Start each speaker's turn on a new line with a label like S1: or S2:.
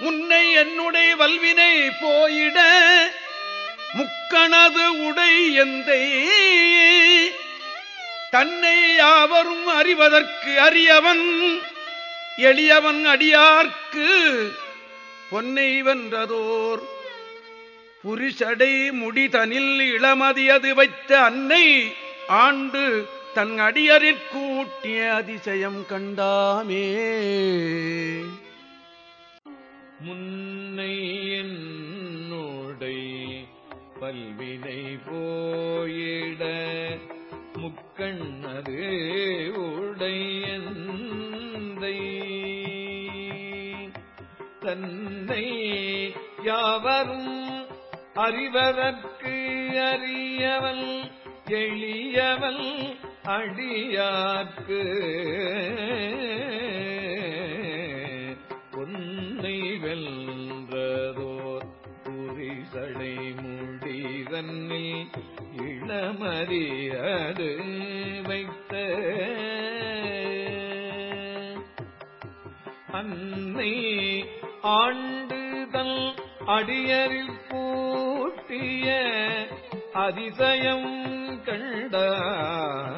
S1: முன்னை என்னுடைய வல்வினை போயிட முக்கணது உடை எந்தை. தன்னை யாவரும் அறிவதற்கு அறியவன் எளியவன் அடியார்க்கு பொன்னை வென்றதோர். புரிசடை முடிதனில் இளமதியது வைத்த அன்னை ஆண்டு தன் அடியறிற்கூட்டிய அதிசயம் கண்டாமே.
S2: முன்னை என்னோடை பல்வினை போயிட முக்கண்ணது உடையந்தை தன்னை யாவரும் அறிவதற்கு அறியவன் எளியவன் அடியார்க்கு. தன்னில் இளமறியது வைத்த. அன்னை ஆண்டுதல் அடியரில் பூட்டிய அதிசயம் கண்டாமே